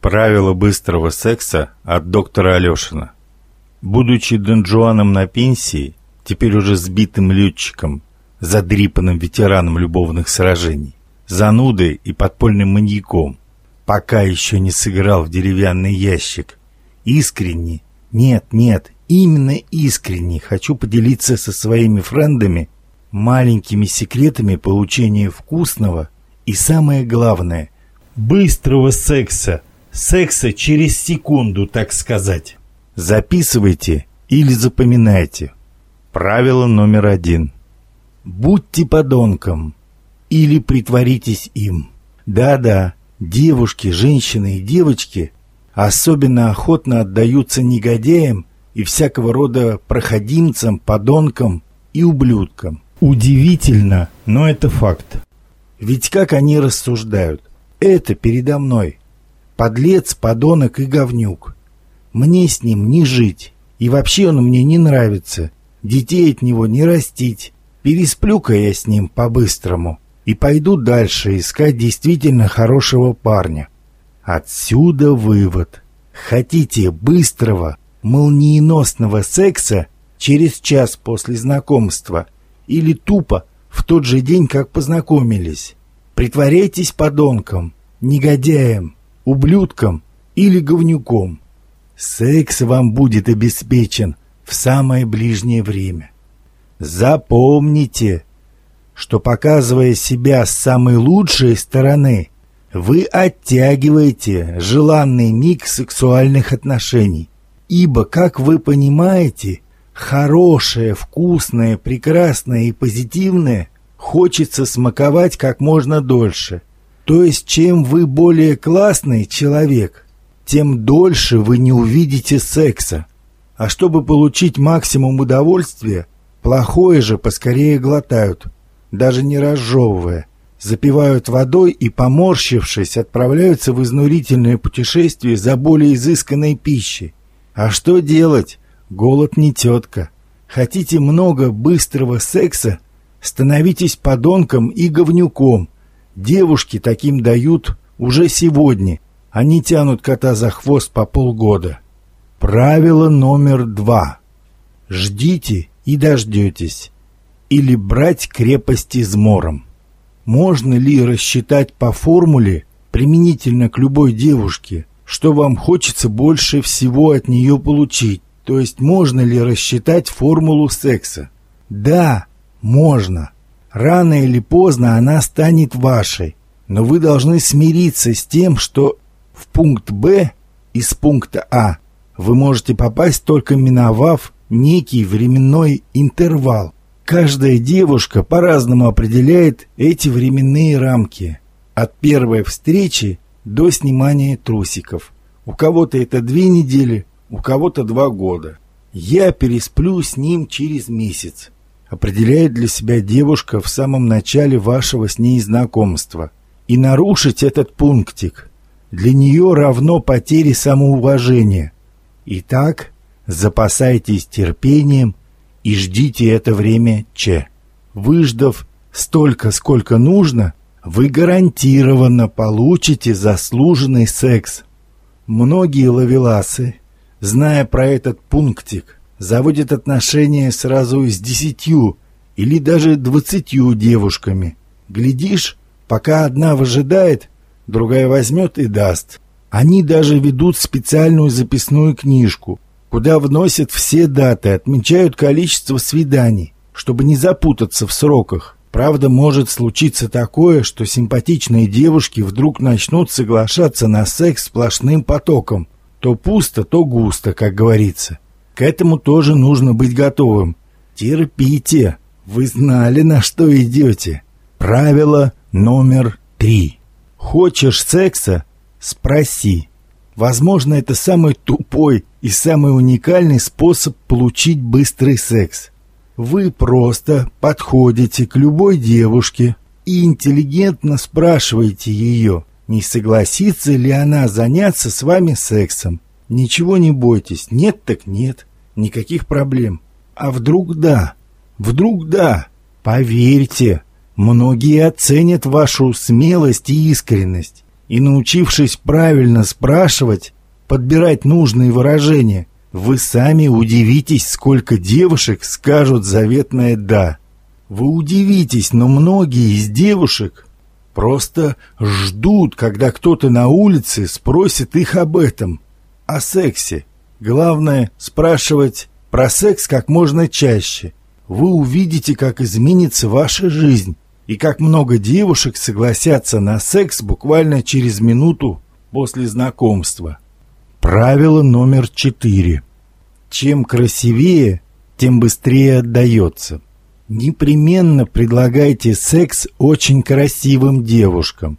Правила быстрого секса от доктора Алешина. Будучи донжуаном на пенсии, теперь уже сбитым летчиком, задрипанным ветераном любовных сражений, занудой и подпольным маньяком, пока еще не сыграл в деревянный ящик, искренне, нет, нет, именно искренне хочу поделиться со своими френдами маленькими секретами получения вкусного и, самое главное, быстрого секса – секса через секунду, так сказать. Записывайте или запоминайте. Правило номер один. Будьте подонком или притворитесь им. Да-да, девушки, женщины и девочки особенно охотно отдаются негодяям и всякого рода проходимцам, подонкам и ублюдкам. Удивительно, но это факт. Ведь как они рассуждают? Это передо мной. Подлец, подонок и говнюк. Мне с ним не жить. И вообще он мне не нравится. Детей от него не растить. Пересплю-ка я с ним по-быстрому. И пойду дальше искать действительно хорошего парня. Отсюда вывод. Хотите быстрого, молниеносного секса через час после знакомства или тупо в тот же день, как познакомились? Притворяйтесь подонком, негодяем, ублюдком или говнюком. Секс вам будет обеспечен в самое ближнее время. Запомните, что показывая себя с самой лучшей стороны, вы оттягиваете желанный миг сексуальных отношений. Ибо, как вы понимаете, хорошее, вкусное, прекрасное и позитивное хочется смаковать как можно дольше – то есть, чем вы более классный человек, тем дольше вы не увидите секса. А чтобы получить максимум удовольствия, плохое же поскорее глотают, даже не разжевывая. Запивают водой и, поморщившись, отправляются в изнурительное путешествие за более изысканной пищей. А что делать? Голод не тетка. Хотите много быстрого секса? Становитесь подонком и говнюком – Девушки таким дают уже сегодня. Они тянут кота за хвост по полгода. Правило номер два. Ждите и дождетесь. Или брать крепость измором. Можно ли рассчитать по формуле, применительно к любой девушке, что вам хочется больше всего от нее получить? То есть можно ли рассчитать формулу секса? Да, можно. Рано или поздно она станет вашей, но вы должны смириться с тем, что в пункт «Б» из пункта «А» вы можете попасть только миновав некий временной интервал. Каждая девушка по-разному определяет эти временные рамки. От первой встречи до снимания трусиков. У кого-то это две недели, у кого-то два года. Я пересплю с ним через месяц определяет для себя девушка в самом начале вашего с ней знакомства. И нарушить этот пунктик для нее равно потере самоуважения. Итак, запасайтесь терпением и ждите это время Че. Выждав столько, сколько нужно, вы гарантированно получите заслуженный секс. Многие ловеласы, зная про этот пунктик, заводит отношения сразу с десятью или даже двадцатью девушками. Глядишь, пока одна выжидает, другая возьмет и даст. Они даже ведут специальную записную книжку, куда вносят все даты, отмечают количество свиданий, чтобы не запутаться в сроках. Правда, может случиться такое, что симпатичные девушки вдруг начнут соглашаться на секс сплошным потоком. То пусто, то густо, как говорится. К этому тоже нужно быть готовым. Терпите, вы знали, на что идете. Правило номер три. Хочешь секса? Спроси. Возможно, это самый тупой и самый уникальный способ получить быстрый секс. Вы просто подходите к любой девушке и интеллигентно спрашиваете ее, не согласится ли она заняться с вами сексом. Ничего не бойтесь, нет так нет. Никаких проблем. А вдруг да? Вдруг да? Поверьте, многие оценят вашу смелость и искренность. И научившись правильно спрашивать, подбирать нужные выражения, вы сами удивитесь, сколько девушек скажут заветное «да». Вы удивитесь, но многие из девушек просто ждут, когда кто-то на улице спросит их об этом, о сексе. Главное – спрашивать про секс как можно чаще. Вы увидите, как изменится ваша жизнь и как много девушек согласятся на секс буквально через минуту после знакомства. Правило номер четыре. Чем красивее, тем быстрее отдается. Непременно предлагайте секс очень красивым девушкам.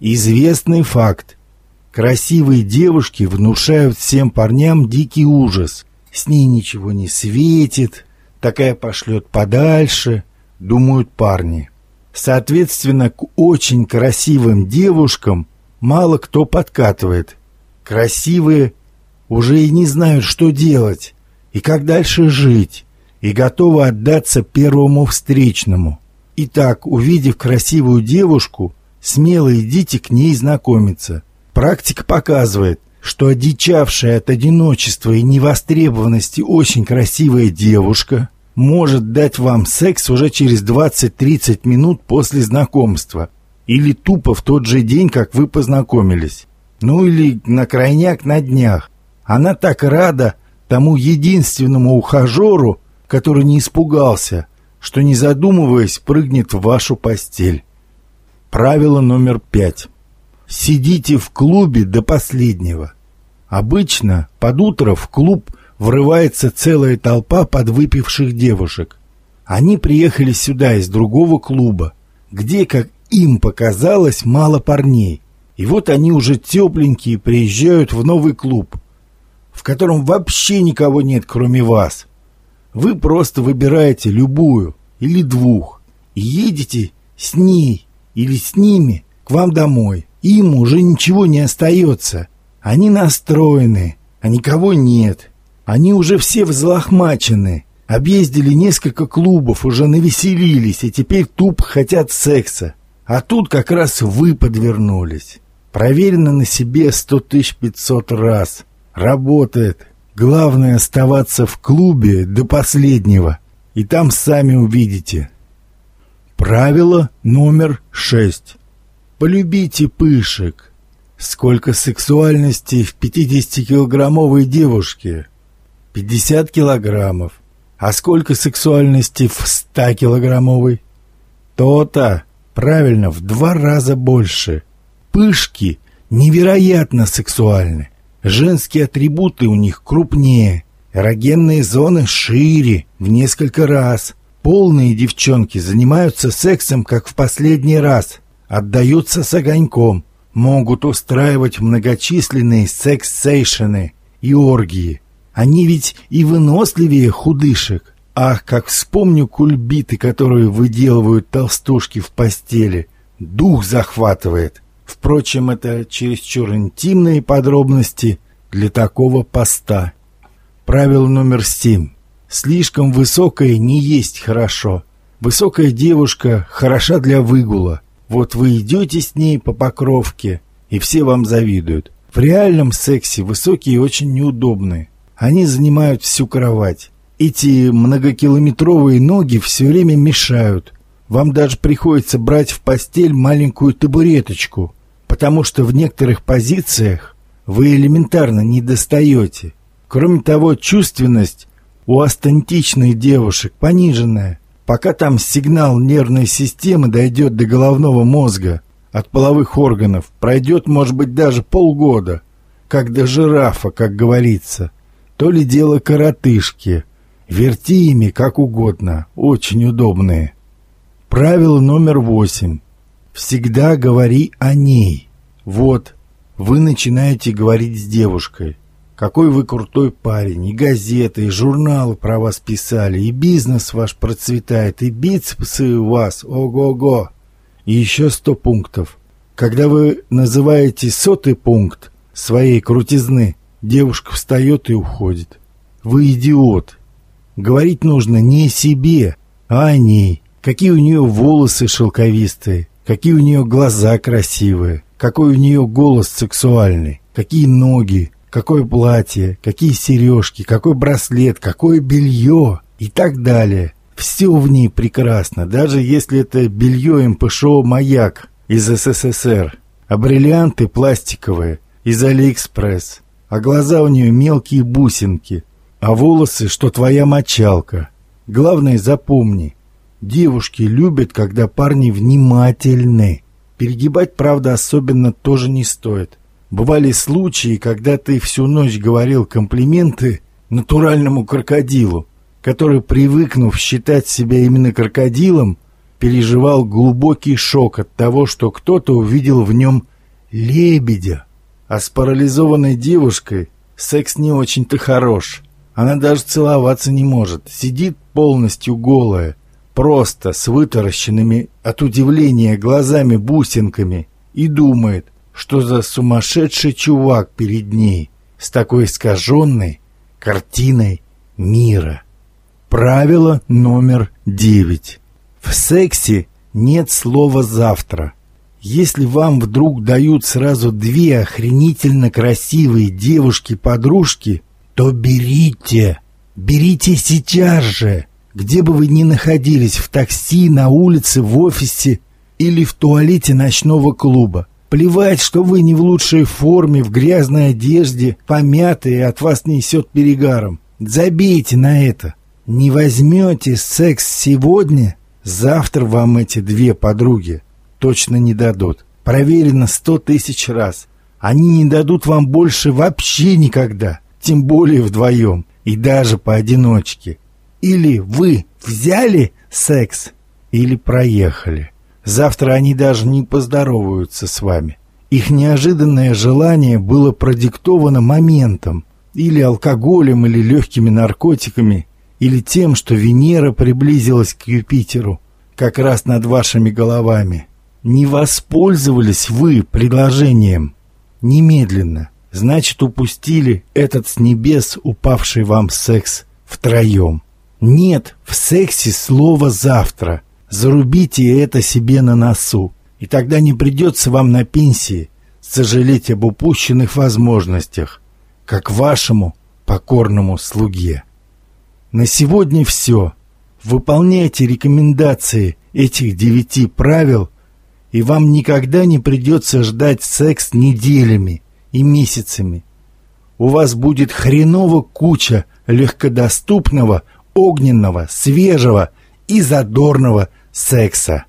Известный факт. Красивые девушки внушают всем парням дикий ужас. С ней ничего не светит, такая пошлет подальше, думают парни. Соответственно, к очень красивым девушкам мало кто подкатывает – красивые, уже и не знают, что делать, и как дальше жить, и готовы отдаться первому встречному. Итак, увидев красивую девушку, смело идите к ней знакомиться. Практика показывает, что одичавшая от одиночества и невостребованности очень красивая девушка может дать вам секс уже через 20-30 минут после знакомства или тупо в тот же день, как вы познакомились. Ну или на крайняк на днях. Она так рада тому единственному ухажеру, который не испугался, что, не задумываясь, прыгнет в вашу постель. Правило номер пять. Сидите в клубе до последнего. Обычно под утро в клуб врывается целая толпа подвыпивших девушек. Они приехали сюда из другого клуба, где, как им показалось, мало парней. И вот они уже тепленькие приезжают в новый клуб, в котором вообще никого нет, кроме вас. Вы просто выбираете любую или двух и едете с ней или с ними к вам домой. Им уже ничего не остается. Они настроены, а никого нет. Они уже все взлохмачены, объездили несколько клубов, уже навеселились и теперь тупо хотят секса. А тут как раз вы подвернулись. Проверено на себе сто тысяч пятьсот раз. Работает. Главное оставаться в клубе до последнего. И там сами увидите. Правило номер шесть. Полюбите пышек. Сколько сексуальности в 50-килограммовой девушке? 50 килограммов. А сколько сексуальности в 100-килограммовой? То-то. Правильно, в два раза больше пышки невероятно сексуальны. Женские атрибуты у них крупнее, эрогенные зоны шире в несколько раз. Полные девчонки занимаются сексом как в последний раз, отдаются с огоньком, могут устраивать многочисленные секс-сейшены и оргии. Они ведь и выносливее худышек. Ах, как вспомню кульбиты, которые выделывают толстушки в постели. Дух захватывает. Впрочем, это чересчур интимные подробности для такого поста. Правило номер семь. Слишком высокая не есть хорошо. Высокая девушка хороша для выгула. Вот вы идете с ней по покровке, и все вам завидуют. В реальном сексе высокие очень неудобны. Они занимают всю кровать. Эти многокилометровые ноги все время мешают. Вам даже приходится брать в постель маленькую табуреточку, потому что в некоторых позициях вы элементарно не достаете. Кроме того, чувственность у астентичных девушек пониженная. Пока там сигнал нервной системы дойдет до головного мозга, от половых органов, пройдет, может быть, даже полгода, как до жирафа, как говорится. То ли дело коротышки. Верти ими как угодно, очень удобные. Правило номер восемь. Всегда говори о ней. Вот, вы начинаете говорить с девушкой. Какой вы крутой парень, и газеты, и журналы про вас писали, и бизнес ваш процветает, и бицепсы у вас, ого-го. И еще сто пунктов. Когда вы называете сотый пункт своей крутизны, девушка встает и уходит. Вы идиот. Говорить нужно не себе, а о ней. Какие у нее волосы шелковистые, какие у нее глаза красивые, какой у нее голос сексуальный, какие ноги, какое платье, какие сережки, какой браслет, какое белье и так далее. Все в ней прекрасно, даже если это белье МПШО «Маяк» из СССР, а бриллианты пластиковые из Алиэкспресс, а глаза у нее мелкие бусинки, а волосы, что твоя мочалка. Главное запомни, девушки любят, когда парни внимательны. Перегибать, правда, особенно тоже не стоит. Бывали случаи, когда ты всю ночь говорил комплименты натуральному крокодилу, который, привыкнув считать себя именно крокодилом, переживал глубокий шок от того, что кто-то увидел в нем лебедя. А с парализованной девушкой секс не очень-то хорош. Она даже целоваться не может, сидит полностью голая, просто с вытаращенными от удивления глазами-бусинками и думает, что за сумасшедший чувак перед ней с такой искаженной картиной мира. Правило номер девять. В сексе нет слова «завтра». Если вам вдруг дают сразу две охренительно красивые девушки-подружки, то берите. Берите сейчас же. Где бы вы ни находились, в такси, на улице, в офисе или в туалете ночного клуба. Плевать, что вы не в лучшей форме, в грязной одежде, помятые, от вас несет перегаром. Забейте на это. Не возьмете секс сегодня, завтра вам эти две подруги точно не дадут. Проверено сто тысяч раз. Они не дадут вам больше вообще никогда, тем более вдвоем и даже поодиночке. Или вы взяли секс, или проехали. Завтра они даже не поздороваются с вами. Их неожиданное желание было продиктовано моментом, или алкоголем, или легкими наркотиками, или тем, что Венера приблизилась к Юпитеру, как раз над вашими головами. Не воспользовались вы предложением немедленно, значит упустили этот с небес упавший вам секс втроем. Нет в сексе слова «завтра», Зарубите это себе на носу, и тогда не придется вам на пенсии сожалеть об упущенных возможностях, как вашему покорному слуге. На сегодня все. Выполняйте рекомендации этих девяти правил, и вам никогда не придется ждать секс неделями и месяцами. У вас будет хреново куча легкодоступного, огненного, свежего и задорного секса.